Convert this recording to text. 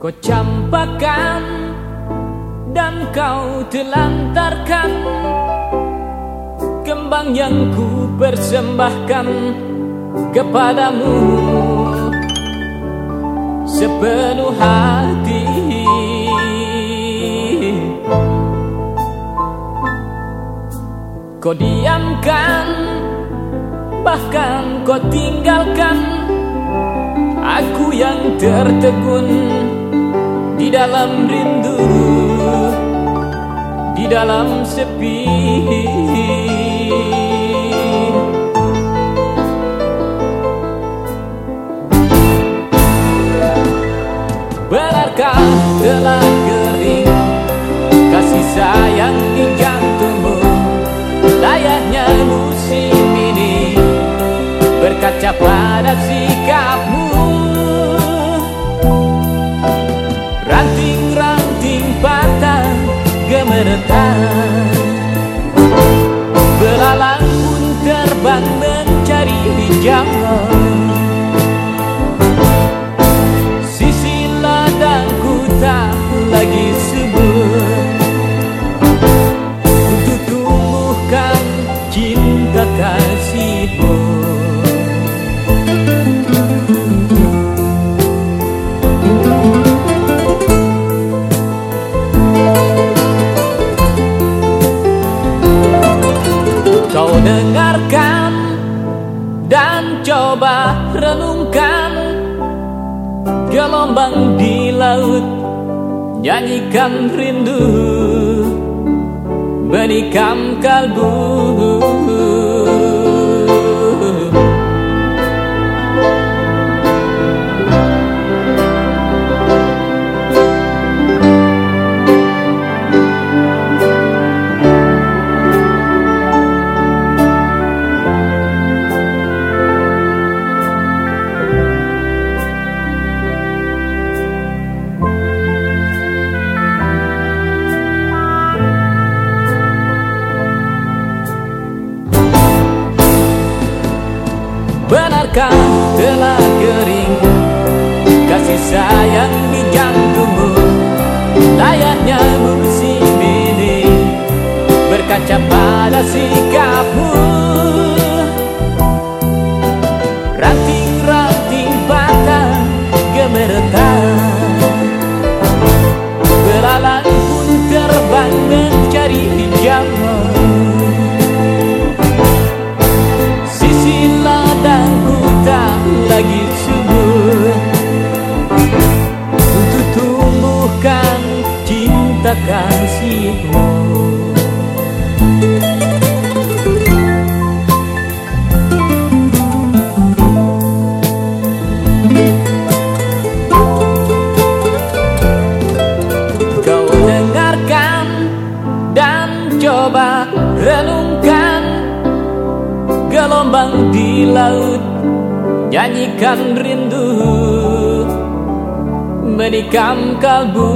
Kau campakan dan kau telantarkan Kembang yang ku persembahkan kepadamu. Sepenuh hati. Kau diamkan Bahkan kau tinggalkan Aku yang tertegun Di dalam rindu Di dalam sepi. Benarkah telah kering Kasih sayang di jantungmu? Layaknya musim ini Berkaca pada sikapmu terbang mencari hijauan Sisi ladangku tak lagi subur. Untuk tumbuhkan cinta kasihmu coba renungkan Gelombang di laut nyanyikan rindu Menikam kalbu Benarkah telah kering Kasih sayang di jantungmu Layaknya musim ini. Berkaca pada sikapmu Kau dengarkan dan coba renungkan Gelombang di laut. Nyanyikan rindu Menikam kalbu